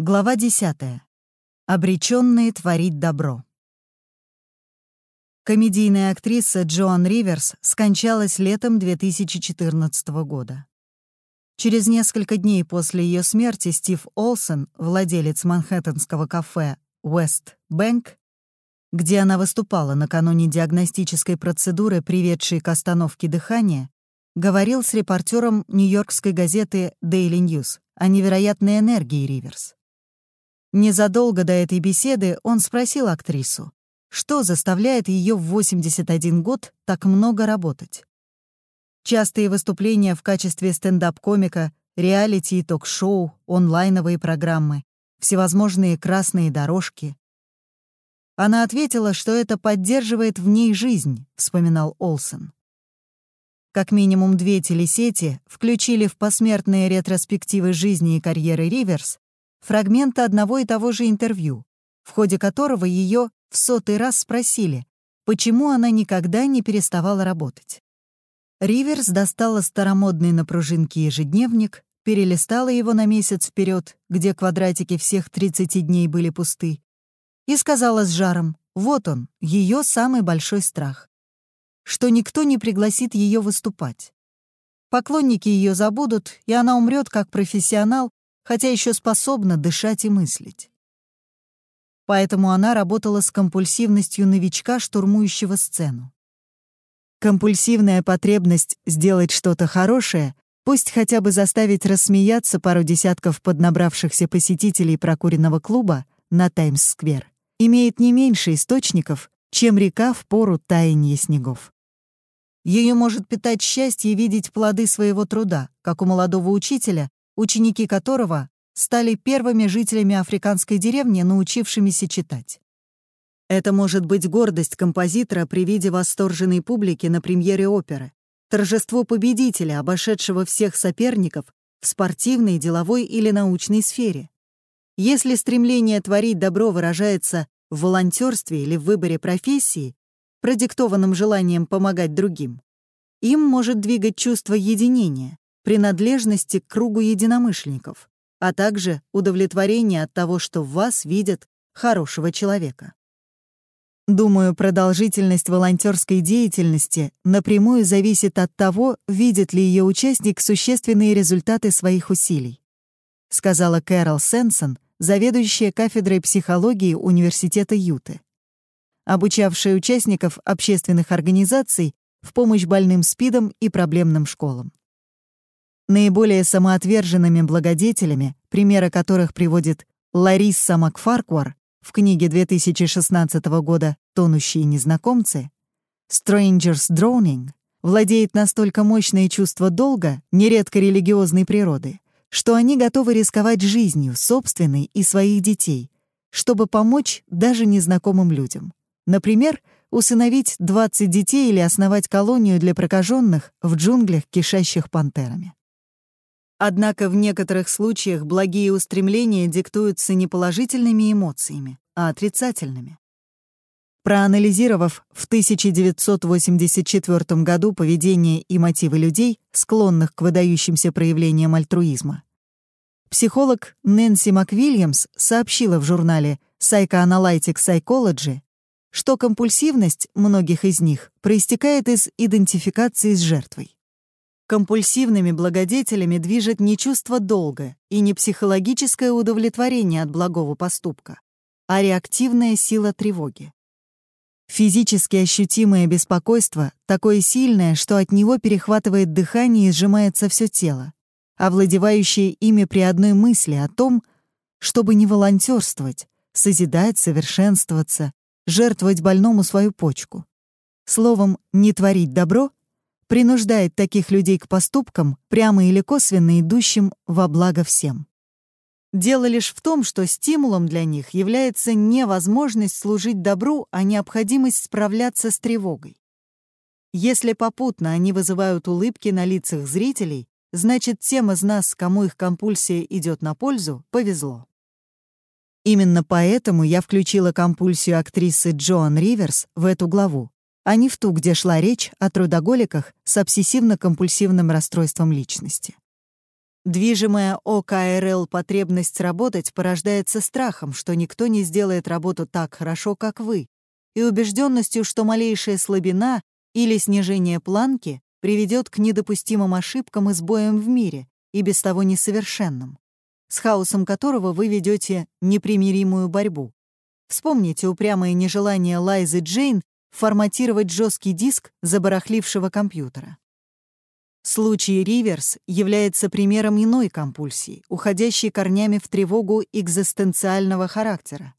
Глава 10. Обреченные творить добро. Комедийная актриса Джоан Риверс скончалась летом 2014 года. Через несколько дней после ее смерти Стив Олсен, владелец манхэттенского кафе West Bank, где она выступала накануне диагностической процедуры, приведшей к остановке дыхания, говорил с репортером нью-йоркской газеты Daily News о невероятной энергии Риверс. Незадолго до этой беседы он спросил актрису, что заставляет ее в 81 год так много работать. Частые выступления в качестве стендап-комика, реалити и ток-шоу, онлайновые программы, всевозможные красные дорожки. Она ответила, что это поддерживает в ней жизнь, вспоминал Олсен. Как минимум две телесети включили в посмертные ретроспективы жизни и карьеры Риверс фрагмента одного и того же интервью, в ходе которого ее в сотый раз спросили, почему она никогда не переставала работать. Риверс достала старомодный на пружинке ежедневник, перелистала его на месяц вперед, где квадратики всех 30 дней были пусты, и сказала с жаром, вот он, ее самый большой страх, что никто не пригласит ее выступать. Поклонники ее забудут, и она умрет как профессионал, хотя еще способна дышать и мыслить. Поэтому она работала с компульсивностью новичка, штурмующего сцену. Компульсивная потребность сделать что-то хорошее, пусть хотя бы заставить рассмеяться пару десятков поднабравшихся посетителей прокуренного клуба на Таймс-сквер, имеет не меньше источников, чем река в пору таяния снегов. Ее может питать счастье видеть плоды своего труда, как у молодого учителя, ученики которого стали первыми жителями африканской деревни, научившимися читать. Это может быть гордость композитора при виде восторженной публики на премьере оперы, торжество победителя, обошедшего всех соперников в спортивной, деловой или научной сфере. Если стремление творить добро выражается в волонтерстве или в выборе профессии, продиктованном желанием помогать другим, им может двигать чувство единения, принадлежности к кругу единомышленников, а также удовлетворение от того, что в вас видят хорошего человека. Думаю, продолжительность волонтерской деятельности напрямую зависит от того, видит ли ее участник существенные результаты своих усилий, сказала Кэрол Сенсон, заведующая кафедрой психологии Университета Юты, обучавшая участников общественных организаций в помощь больным СПИДом и проблемным школам. Наиболее самоотверженными благодетелями, примеры которых приводит Лариса Макфаркуар в книге 2016 года «Тонущие незнакомцы», «Strangers Drowning» владеет настолько мощное чувство долга, нередко религиозной природы, что они готовы рисковать жизнью собственной и своих детей, чтобы помочь даже незнакомым людям. Например, усыновить 20 детей или основать колонию для прокаженных в джунглях, кишащих пантерами. Однако в некоторых случаях благие устремления диктуются не положительными эмоциями, а отрицательными. Проанализировав в 1984 году поведение и мотивы людей, склонных к выдающимся проявлениям альтруизма, психолог Нэнси МакВильямс сообщила в журнале Psychoanalytic Psychology, что компульсивность многих из них проистекает из идентификации с жертвой. Компульсивными благодетелями движет не чувство долга и не психологическое удовлетворение от благого поступка, а реактивная сила тревоги. Физически ощутимое беспокойство такое сильное, что от него перехватывает дыхание и сжимается все тело, овладевающее ими при одной мысли о том, чтобы не волонтерствовать, созидать, совершенствоваться, жертвовать больному свою почку. Словом, не творить добро принуждает таких людей к поступкам, прямо или косвенно идущим во благо всем. Дело лишь в том, что стимулом для них является не возможность служить добру, а необходимость справляться с тревогой. Если попутно они вызывают улыбки на лицах зрителей, значит, тем из нас, кому их компульсия идет на пользу, повезло. Именно поэтому я включила компульсию актрисы Джоан Риверс в эту главу, а не в ту, где шла речь о трудоголиках с обсессивно-компульсивным расстройством личности. Движимая ОКРЛ потребность работать порождается страхом, что никто не сделает работу так хорошо, как вы, и убежденностью, что малейшая слабина или снижение планки приведет к недопустимым ошибкам и сбоям в мире, и без того несовершенным, с хаосом которого вы ведете непримиримую борьбу. Вспомните упрямое нежелание Лайзы Джейн форматировать жесткий диск забарахлившего компьютера. Случай Риверс является примером иной компульсии, уходящей корнями в тревогу экзистенциального характера.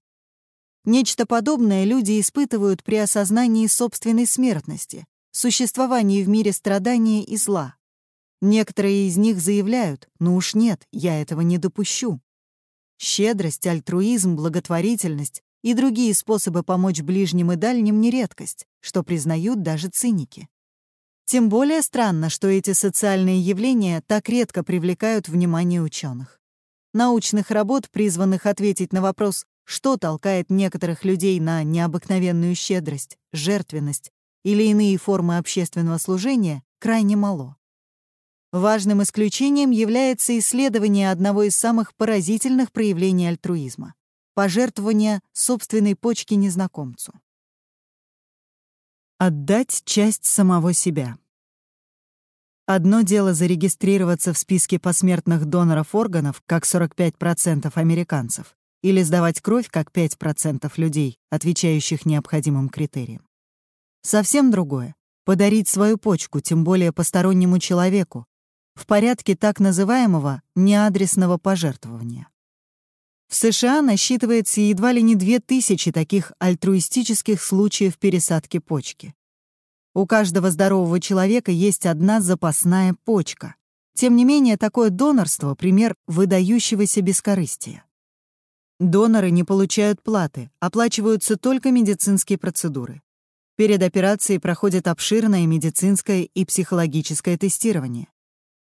Нечто подобное люди испытывают при осознании собственной смертности, существовании в мире страдания и зла. Некоторые из них заявляют «ну уж нет, я этого не допущу». Щедрость, альтруизм, благотворительность и другие способы помочь ближним и дальним не редкость, что признают даже циники. Тем более странно, что эти социальные явления так редко привлекают внимание ученых. Научных работ, призванных ответить на вопрос, что толкает некоторых людей на необыкновенную щедрость, жертвенность или иные формы общественного служения, крайне мало. Важным исключением является исследование одного из самых поразительных проявлений альтруизма — пожертвования собственной почки незнакомцу. Отдать часть самого себя. Одно дело зарегистрироваться в списке посмертных доноров органов, как 45% американцев, или сдавать кровь, как 5% людей, отвечающих необходимым критериям. Совсем другое — подарить свою почку, тем более постороннему человеку, в порядке так называемого неадресного пожертвования. В США насчитывается едва ли не две тысячи таких альтруистических случаев пересадки почки. У каждого здорового человека есть одна запасная почка. Тем не менее, такое донорство — пример выдающегося бескорыстия. Доноры не получают платы, оплачиваются только медицинские процедуры. Перед операцией проходит обширное медицинское и психологическое тестирование.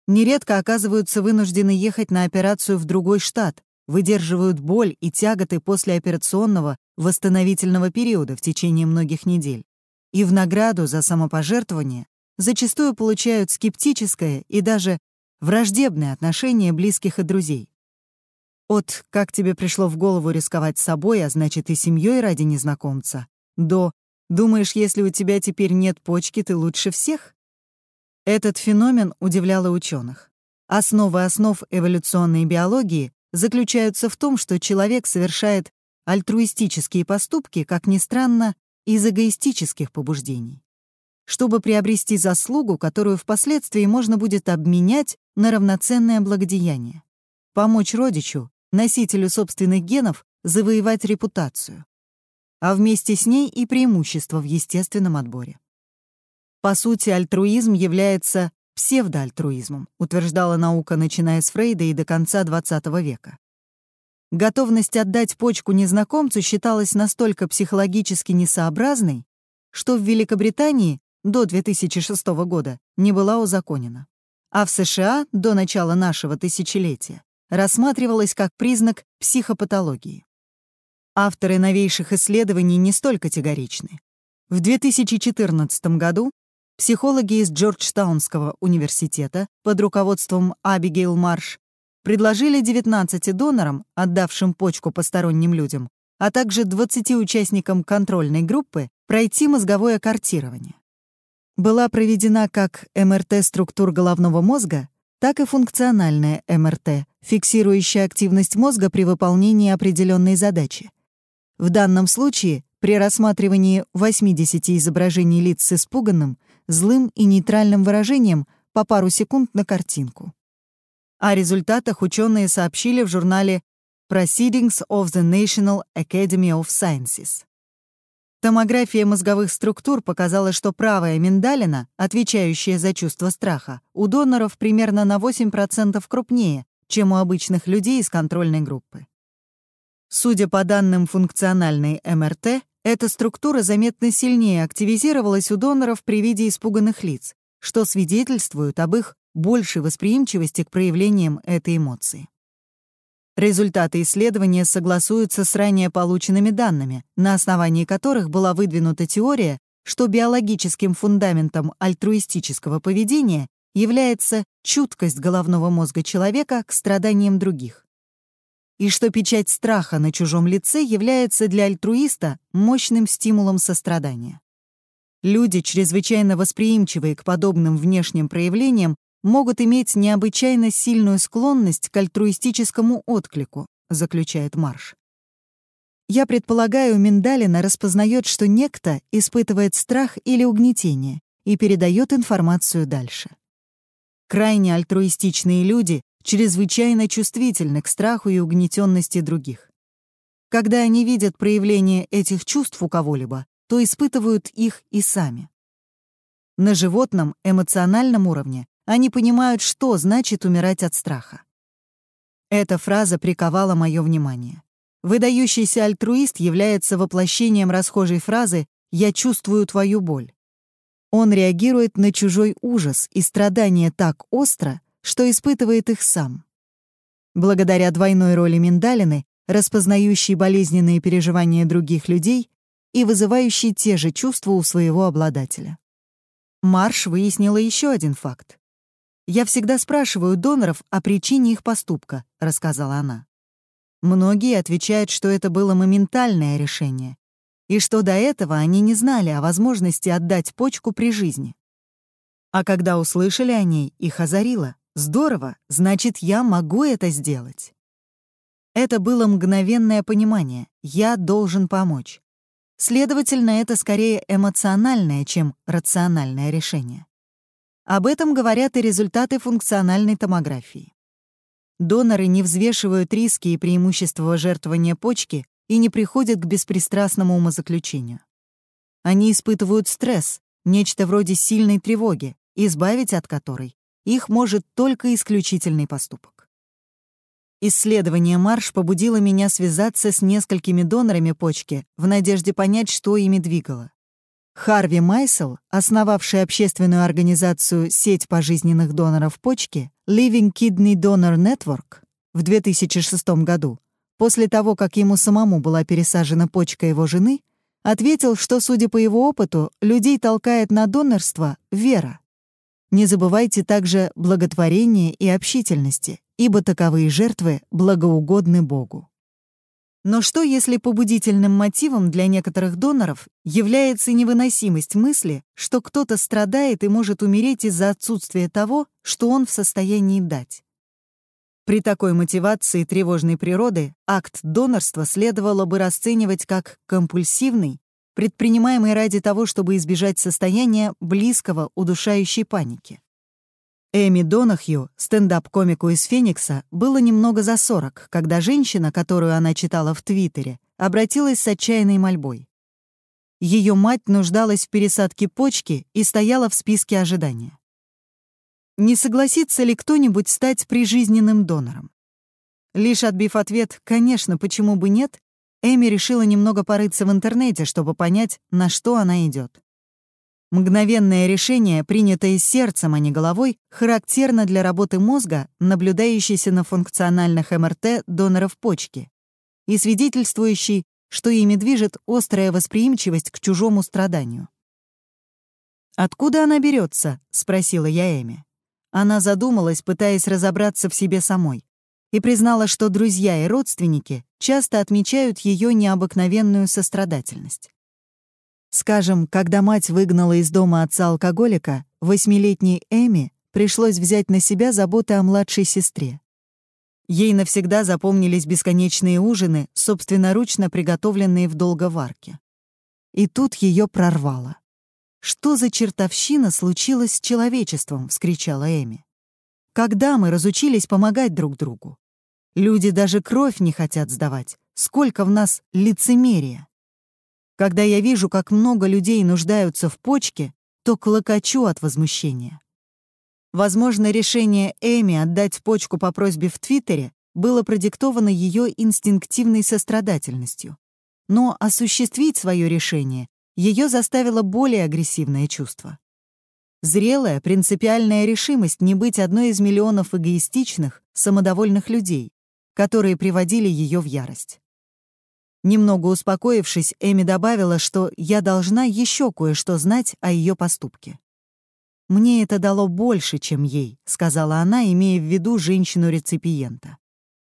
Нередко оказываются вынуждены ехать на операцию в другой штат, выдерживают боль и тяготы послеоперационного восстановительного периода в течение многих недель. И в награду за самопожертвование зачастую получают скептическое и даже враждебное отношение близких и друзей. От «как тебе пришло в голову рисковать собой, а значит и семьей ради незнакомца» до «думаешь, если у тебя теперь нет почки, ты лучше всех?» Этот феномен удивлял и ученых. Основы основ эволюционной биологии заключаются в том, что человек совершает альтруистические поступки, как ни странно, из эгоистических побуждений, чтобы приобрести заслугу, которую впоследствии можно будет обменять на равноценное благодеяние, помочь родичу, носителю собственных генов, завоевать репутацию, а вместе с ней и преимущество в естественном отборе. По сути, альтруизм является псевдоальтруизмом, утверждала наука, начиная с Фрейда и до конца XX века. Готовность отдать почку незнакомцу считалась настолько психологически несообразной, что в Великобритании до 2006 года не была узаконена. А в США до начала нашего тысячелетия рассматривалась как признак психопатологии. Авторы новейших исследований не столь категоричны. В 2014 году Психологи из Джорджтаунского университета под руководством Абигейл Марш предложили 19 донорам, отдавшим почку посторонним людям, а также 20 участникам контрольной группы пройти мозговое картирование. Была проведена как МРТ структур головного мозга, так и функциональная МРТ, фиксирующая активность мозга при выполнении определенной задачи. В данном случае при рассматривании 80 изображений лиц с испуганным, злым и нейтральным выражением по пару секунд на картинку. О результатах ученые сообщили в журнале Proceedings of the National Academy of Sciences. Томография мозговых структур показала, что правая миндалина, отвечающая за чувство страха, у доноров примерно на 8% крупнее, чем у обычных людей из контрольной группы. Судя по данным функциональной МРТ, эта структура заметно сильнее активизировалась у доноров при виде испуганных лиц, что свидетельствует об их большей восприимчивости к проявлениям этой эмоции. Результаты исследования согласуются с ранее полученными данными, на основании которых была выдвинута теория, что биологическим фундаментом альтруистического поведения является чуткость головного мозга человека к страданиям других. И что печать страха на чужом лице является для альтруиста мощным стимулом сострадания. Люди, чрезвычайно восприимчивые к подобным внешним проявлениям, могут иметь необычайно сильную склонность к альтруистическому отклику, заключает Марш. Я предполагаю, Миндалина распознает, что некто испытывает страх или угнетение и передает информацию дальше. Крайне альтруистичные люди чрезвычайно чувствительны к страху и угнетенности других. Когда они видят проявление этих чувств у кого-либо, то испытывают их и сами. На животном эмоциональном уровне они понимают, что значит умирать от страха. Эта фраза приковала мое внимание. Выдающийся альтруист является воплощением расхожей фразы «я чувствую твою боль». Он реагирует на чужой ужас и страдания так остро, что испытывает их сам. Благодаря двойной роли миндалины, распознающей болезненные переживания других людей и вызывающей те же чувства у своего обладателя. Марш выяснила еще один факт. «Я всегда спрашиваю доноров о причине их поступка», — рассказала она. Многие отвечают, что это было моментальное решение, и что до этого они не знали о возможности отдать почку при жизни. А когда услышали о ней, их озарило. Здорово, значит, я могу это сделать. Это было мгновенное понимание. Я должен помочь. Следовательно, это скорее эмоциональное, чем рациональное решение. Об этом говорят и результаты функциональной томографии. Доноры не взвешивают риски и преимущества жертвования почки и не приходят к беспристрастному умозаключению. Они испытывают стресс, нечто вроде сильной тревоги, избавить от которой их может только исключительный поступок. Исследование Марш побудило меня связаться с несколькими донорами почки в надежде понять, что ими двигало. Харви Майсел, основавший общественную организацию «Сеть пожизненных доноров почки» Living Kidney Donor Network в 2006 году, после того, как ему самому была пересажена почка его жены, ответил, что, судя по его опыту, людей толкает на донорство вера. Не забывайте также благотворение и общительности, ибо таковые жертвы благоугодны Богу. Но что, если побудительным мотивом для некоторых доноров является невыносимость мысли, что кто-то страдает и может умереть из-за отсутствия того, что он в состоянии дать? При такой мотивации тревожной природы акт донорства следовало бы расценивать как компульсивный, предпринимаемый ради того, чтобы избежать состояния близкого удушающей паники. Эми Донахью, стендап-комику из Феникса, было немного за 40, когда женщина, которую она читала в Твиттере, обратилась с отчаянной мольбой. Ее мать нуждалась в пересадке почки и стояла в списке ожидания. Не согласится ли кто-нибудь стать прижизненным донором? Лишь отбив ответ «конечно, почему бы нет», Эми решила немного порыться в интернете, чтобы понять, на что она идет. Мгновенное решение, принятое сердцем, а не головой, характерно для работы мозга, наблюдающейся на функциональных МРТ доноров почки, и свидетельствующий, что ими движет острая восприимчивость к чужому страданию. «Откуда она берется? спросила я Эми. Она задумалась, пытаясь разобраться в себе самой, и признала, что друзья и родственники часто отмечают ее необыкновенную сострадательность. Скажем, когда мать выгнала из дома отца-алкоголика, восьмилетней Эми пришлось взять на себя заботы о младшей сестре. Ей навсегда запомнились бесконечные ужины, собственноручно приготовленные в долговарке. И тут ее прорвало. «Что за чертовщина случилась с человечеством?» — вскричала Эми. «Когда мы разучились помогать друг другу? Люди даже кровь не хотят сдавать. Сколько в нас лицемерия!» Когда я вижу, как много людей нуждаются в почке, то клокочу от возмущения. Возможно, решение Эми отдать почку по просьбе в Твиттере было продиктовано ее инстинктивной сострадательностью. Но осуществить свое решение ее заставило более агрессивное чувство. Зрелая, принципиальная решимость не быть одной из миллионов эгоистичных, самодовольных людей, которые приводили ее в ярость. Немного успокоившись, Эми добавила, что я должна еще кое-что знать о ее поступке. «Мне это дало больше, чем ей», — сказала она, имея в виду женщину-реципиента.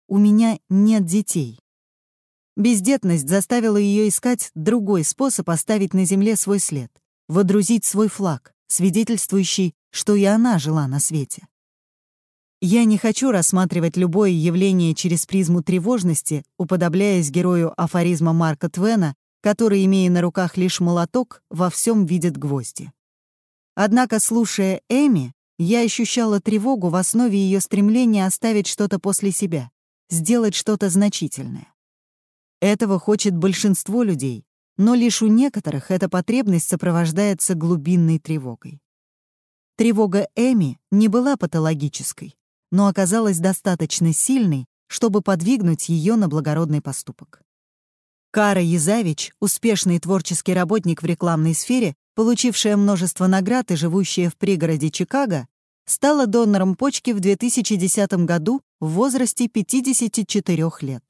«У меня нет детей». Бездетность заставила ее искать другой способ оставить на земле свой след, водрузить свой флаг, свидетельствующий, что и она жила на свете. Я не хочу рассматривать любое явление через призму тревожности, уподобляясь герою афоризма Марка Твена, который, имея на руках лишь молоток, во всем видит гвозди. Однако, слушая Эми, я ощущала тревогу в основе ее стремления оставить что-то после себя, сделать что-то значительное. Этого хочет большинство людей, но лишь у некоторых эта потребность сопровождается глубинной тревогой. Тревога Эми не была патологической но оказалась достаточно сильной, чтобы подвигнуть ее на благородный поступок. Кара Язавич, успешный творческий работник в рекламной сфере, получившая множество наград и живущая в пригороде Чикаго, стала донором почки в 2010 году в возрасте 54 лет.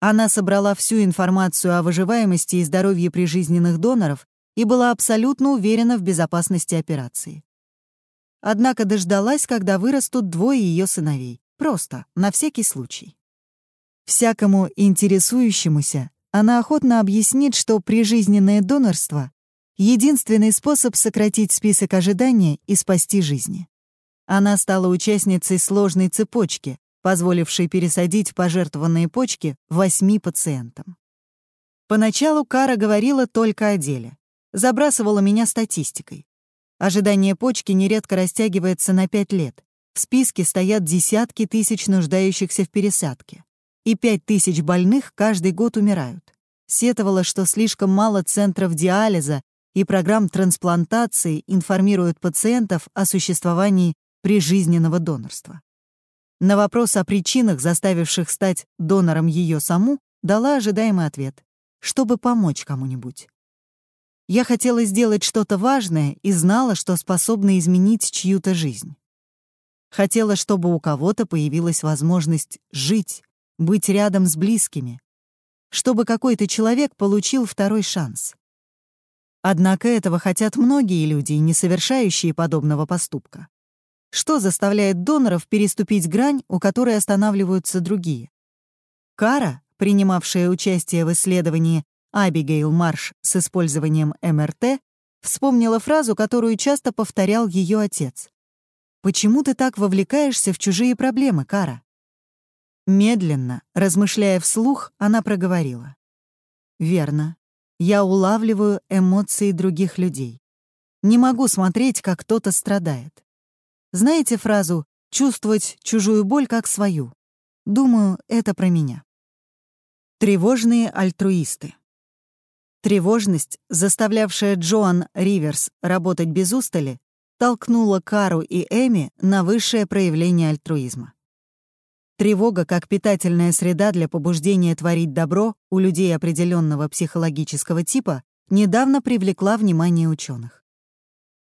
Она собрала всю информацию о выживаемости и здоровье прижизненных доноров и была абсолютно уверена в безопасности операции. Однако дождалась, когда вырастут двое ее сыновей. Просто, на всякий случай. Всякому интересующемуся она охотно объяснит, что прижизненное донорство — единственный способ сократить список ожидания и спасти жизни. Она стала участницей сложной цепочки, позволившей пересадить пожертвованные почки восьми пациентам. Поначалу Кара говорила только о деле. Забрасывала меня статистикой. Ожидание почки нередко растягивается на 5 лет. В списке стоят десятки тысяч нуждающихся в пересадке. И 5 тысяч больных каждый год умирают. Сетовала, что слишком мало центров диализа и программ трансплантации информируют пациентов о существовании прижизненного донорства. На вопрос о причинах, заставивших стать донором ее саму, дала ожидаемый ответ — чтобы помочь кому-нибудь. Я хотела сделать что-то важное и знала, что способна изменить чью-то жизнь. Хотела, чтобы у кого-то появилась возможность жить, быть рядом с близкими, чтобы какой-то человек получил второй шанс. Однако этого хотят многие люди, не совершающие подобного поступка. Что заставляет доноров переступить грань, у которой останавливаются другие? Кара, принимавшая участие в исследовании Абигейл Марш с использованием МРТ вспомнила фразу, которую часто повторял ее отец. «Почему ты так вовлекаешься в чужие проблемы, Кара?» Медленно, размышляя вслух, она проговорила. «Верно. Я улавливаю эмоции других людей. Не могу смотреть, как кто-то страдает. Знаете фразу «чувствовать чужую боль как свою»? Думаю, это про меня. Тревожные альтруисты. Тревожность, заставлявшая Джоан Риверс работать без устали, толкнула Кару и Эми на высшее проявление альтруизма. Тревога как питательная среда для побуждения творить добро у людей определенного психологического типа недавно привлекла внимание ученых.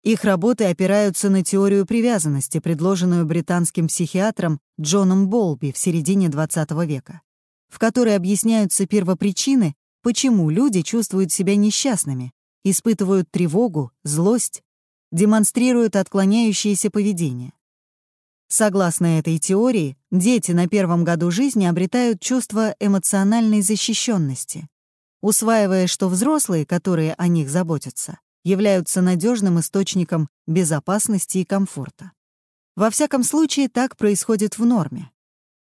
Их работы опираются на теорию привязанности, предложенную британским психиатром Джоном Болби в середине XX века, в которой объясняются первопричины, почему люди чувствуют себя несчастными, испытывают тревогу, злость, демонстрируют отклоняющееся поведение. Согласно этой теории, дети на первом году жизни обретают чувство эмоциональной защищенности, усваивая, что взрослые, которые о них заботятся, являются надежным источником безопасности и комфорта. Во всяком случае, так происходит в норме.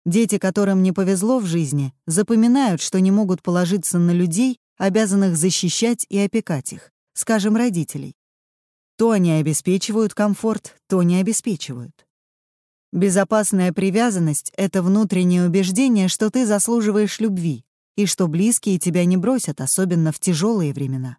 Дети, которым не повезло в жизни, запоминают, что не могут положиться на людей, обязанных защищать и опекать их, скажем, родителей. То они обеспечивают комфорт, то не обеспечивают. Безопасная привязанность — это внутреннее убеждение, что ты заслуживаешь любви и что близкие тебя не бросят, особенно в тяжелые времена.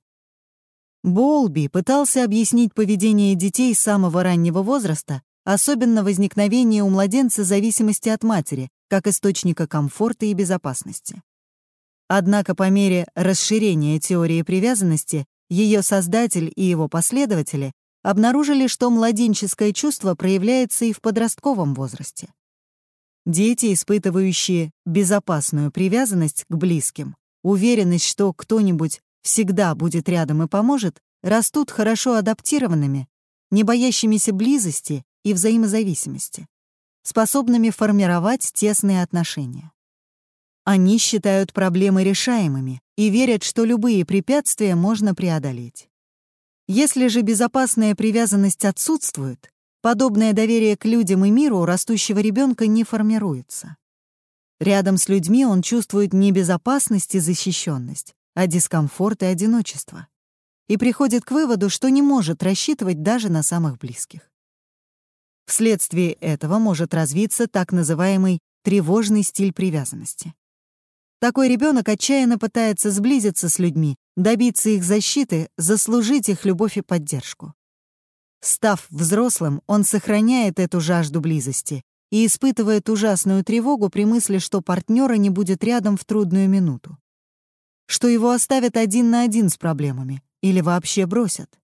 Болби пытался объяснить поведение детей с самого раннего возраста, особенно возникновение у младенца зависимости от матери, как источника комфорта и безопасности. Однако по мере расширения теории привязанности ее создатель и его последователи обнаружили, что младенческое чувство проявляется и в подростковом возрасте. Дети, испытывающие безопасную привязанность к близким, уверенность, что кто-нибудь всегда будет рядом и поможет, растут хорошо адаптированными, не боящимися близости и взаимозависимости, способными формировать тесные отношения. Они считают проблемы решаемыми и верят, что любые препятствия можно преодолеть. Если же безопасная привязанность отсутствует, подобное доверие к людям и миру у растущего ребенка не формируется. Рядом с людьми он чувствует не безопасность и защищенность, а дискомфорт и одиночество и приходит к выводу, что не может рассчитывать даже на самых близких. Вследствие этого может развиться так называемый тревожный стиль привязанности. Такой ребенок отчаянно пытается сблизиться с людьми, добиться их защиты, заслужить их любовь и поддержку. Став взрослым, он сохраняет эту жажду близости и испытывает ужасную тревогу при мысли, что партнера не будет рядом в трудную минуту, что его оставят один на один с проблемами, или вообще бросят.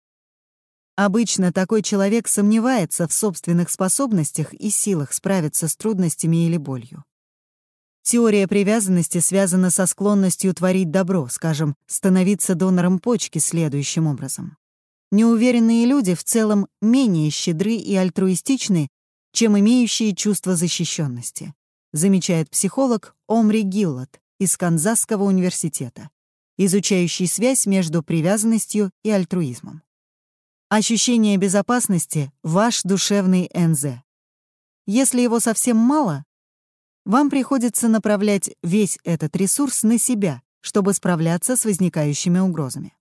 Обычно такой человек сомневается в собственных способностях и силах справиться с трудностями или болью. Теория привязанности связана со склонностью творить добро, скажем, становиться донором почки следующим образом. Неуверенные люди в целом менее щедры и альтруистичны, чем имеющие чувство защищенности, замечает психолог Омри Гиллот из Канзасского университета изучающий связь между привязанностью и альтруизмом. Ощущение безопасности — ваш душевный НЗ. Если его совсем мало, вам приходится направлять весь этот ресурс на себя, чтобы справляться с возникающими угрозами.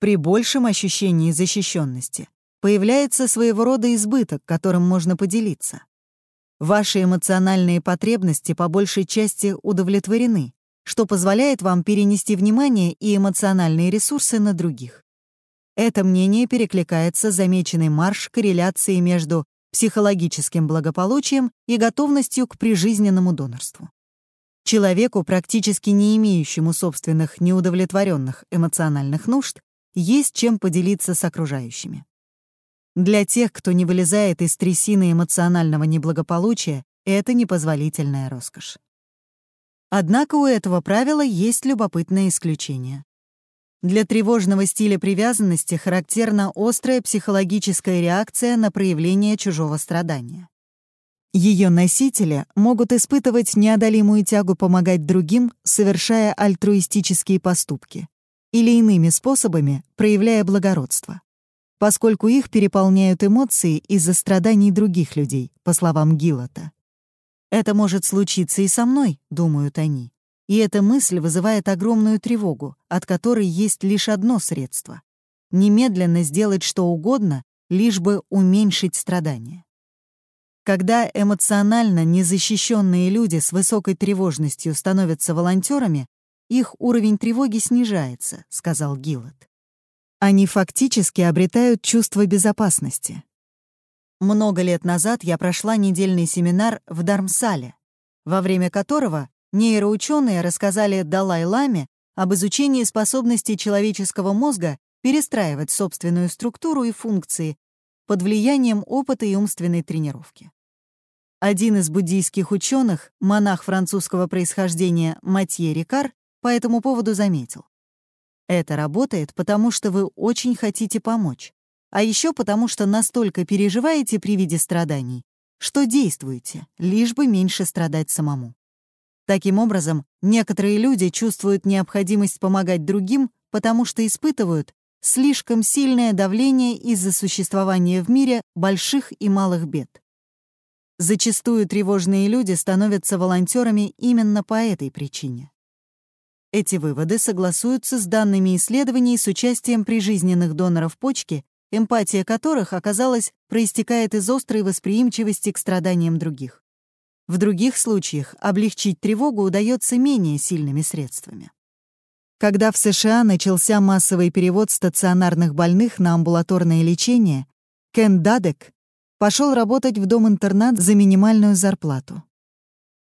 При большем ощущении защищенности появляется своего рода избыток, которым можно поделиться. Ваши эмоциональные потребности по большей части удовлетворены, что позволяет вам перенести внимание и эмоциональные ресурсы на других. Это мнение перекликается с замеченной марш корреляции между психологическим благополучием и готовностью к прижизненному донорству. Человеку, практически не имеющему собственных неудовлетворенных эмоциональных нужд, есть чем поделиться с окружающими. Для тех, кто не вылезает из трясины эмоционального неблагополучия, это непозволительная роскошь. Однако у этого правила есть любопытное исключение. Для тревожного стиля привязанности характерна острая психологическая реакция на проявление чужого страдания. Ее носители могут испытывать неодолимую тягу помогать другим, совершая альтруистические поступки или иными способами, проявляя благородство, поскольку их переполняют эмоции из-за страданий других людей, по словам Гиллота. Это может случиться и со мной, думают они. И эта мысль вызывает огромную тревогу, от которой есть лишь одно средство — немедленно сделать что угодно, лишь бы уменьшить страдания. Когда эмоционально незащищенные люди с высокой тревожностью становятся волонтерами, их уровень тревоги снижается, сказал Гиллот. Они фактически обретают чувство безопасности, много лет назад я прошла недельный семинар в Дармсале, во время которого нейроученые рассказали Далай-Ламе об изучении способности человеческого мозга перестраивать собственную структуру и функции под влиянием опыта и умственной тренировки. Один из буддийских ученых, монах французского происхождения Матье Рикар, по этому поводу заметил. Это работает, потому что вы очень хотите помочь а еще потому, что настолько переживаете при виде страданий, что действуете, лишь бы меньше страдать самому. Таким образом, некоторые люди чувствуют необходимость помогать другим, потому что испытывают слишком сильное давление из-за существования в мире больших и малых бед. Зачастую тревожные люди становятся волонтерами именно по этой причине. Эти выводы согласуются с данными исследований с участием прижизненных доноров почки эмпатия которых, оказалось, проистекает из острой восприимчивости к страданиям других. В других случаях облегчить тревогу удается менее сильными средствами. Когда в США начался массовый перевод стационарных больных на амбулаторное лечение, Кен Дадек пошел работать в дом-интернат за минимальную зарплату.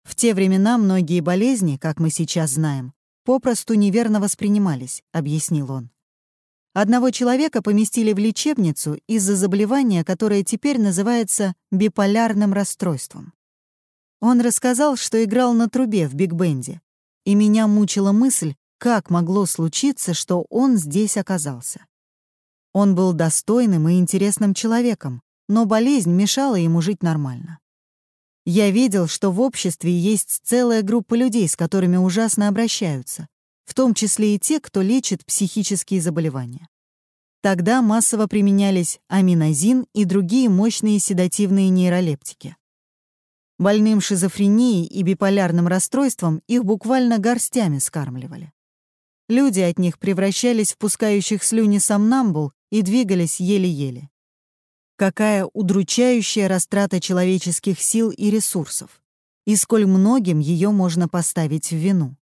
В те времена многие болезни, как мы сейчас знаем, попросту неверно воспринимались, объяснил он. Одного человека поместили в лечебницу из-за заболевания, которое теперь называется биполярным расстройством. Он рассказал, что играл на трубе в биг-бенде, и меня мучила мысль, как могло случиться, что он здесь оказался. Он был достойным и интересным человеком, но болезнь мешала ему жить нормально. Я видел, что в обществе есть целая группа людей, с которыми ужасно обращаются, в том числе и те, кто лечит психические заболевания. Тогда массово применялись аминозин и другие мощные седативные нейролептики. Больным шизофренией и биполярным расстройством их буквально горстями скармливали. Люди от них превращались в пускающих слюни сомнамбул и двигались еле-еле. Какая удручающая растрата человеческих сил и ресурсов, и сколь многим ее можно поставить в вину.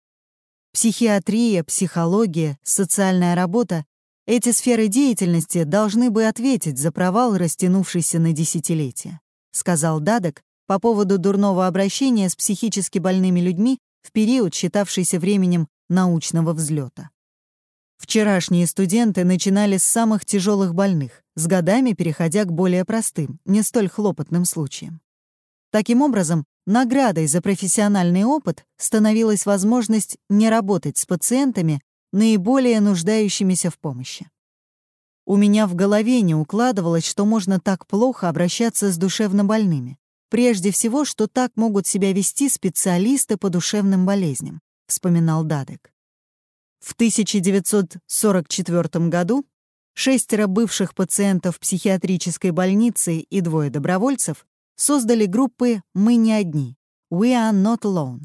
Психиатрия, психология, социальная работа эти сферы деятельности должны бы ответить за провал, растянувшийся на десятилетия, сказал Дадок по поводу дурного обращения с психически больными людьми в период, считавшийся временем научного взлета. Вчерашние студенты начинали с самых тяжелых больных, с годами переходя к более простым, не столь хлопотным случаям. Таким образом, наградой за профессиональный опыт становилась возможность не работать с пациентами, наиболее нуждающимися в помощи. У меня в голове не укладывалось, что можно так плохо обращаться с душевно больными. Прежде всего, что так могут себя вести специалисты по душевным болезням, вспоминал Дадек. В 1944 году шестеро бывших пациентов психиатрической больницы и двое добровольцев создали группы «Мы не одни» «We are not alone»,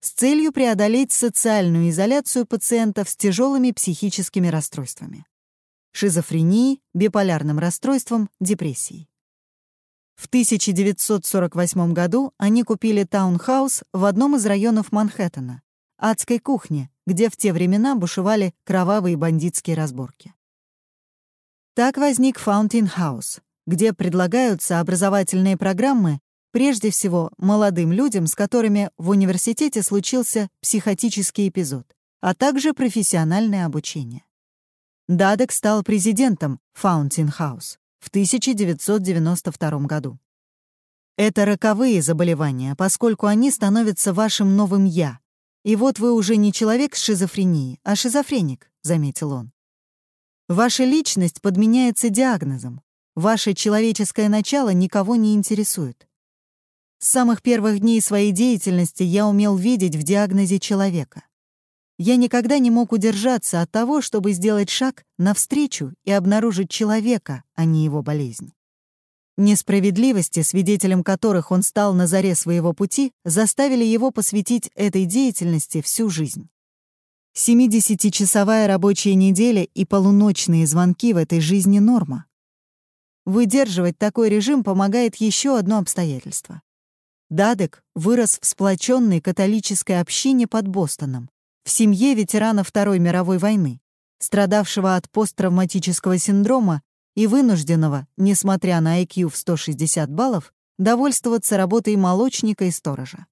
с целью преодолеть социальную изоляцию пациентов с тяжелыми психическими расстройствами — шизофренией, биполярным расстройством, депрессией. В 1948 году они купили таунхаус в одном из районов Манхэттена, адской кухне, где в те времена бушевали кровавые бандитские разборки. Так возник Fountain House, где предлагаются образовательные программы Прежде всего, молодым людям, с которыми в университете случился психотический эпизод, а также профессиональное обучение. Дадек стал президентом Fountain House в 1992 году. Это роковые заболевания, поскольку они становятся вашим новым «я». И вот вы уже не человек с шизофренией, а шизофреник, заметил он. Ваша личность подменяется диагнозом. Ваше человеческое начало никого не интересует. С самых первых дней своей деятельности я умел видеть в диагнозе человека. Я никогда не мог удержаться от того, чтобы сделать шаг навстречу и обнаружить человека, а не его болезнь. Несправедливости, свидетелем которых он стал на заре своего пути, заставили его посвятить этой деятельности всю жизнь. 70-часовая рабочая неделя и полуночные звонки в этой жизни — норма. Выдерживать такой режим помогает еще одно обстоятельство. Дадек вырос в сплоченной католической общине под Бостоном, в семье ветерана Второй мировой войны, страдавшего от посттравматического синдрома и вынужденного, несмотря на IQ в 160 баллов, довольствоваться работой молочника и сторожа.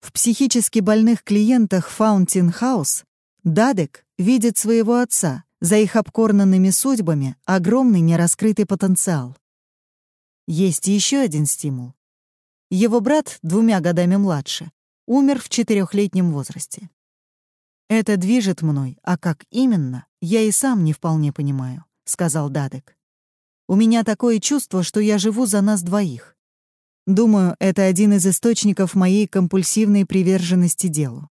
В психически больных клиентах Fountain House Дадек видит своего отца, за их обкорнанными судьбами огромный нераскрытый потенциал. Есть еще один стимул его брат, двумя годами младше, умер в четырехлетнем возрасте. «Это движет мной, а как именно, я и сам не вполне понимаю», — сказал Дадек. «У меня такое чувство, что я живу за нас двоих. Думаю, это один из источников моей компульсивной приверженности делу.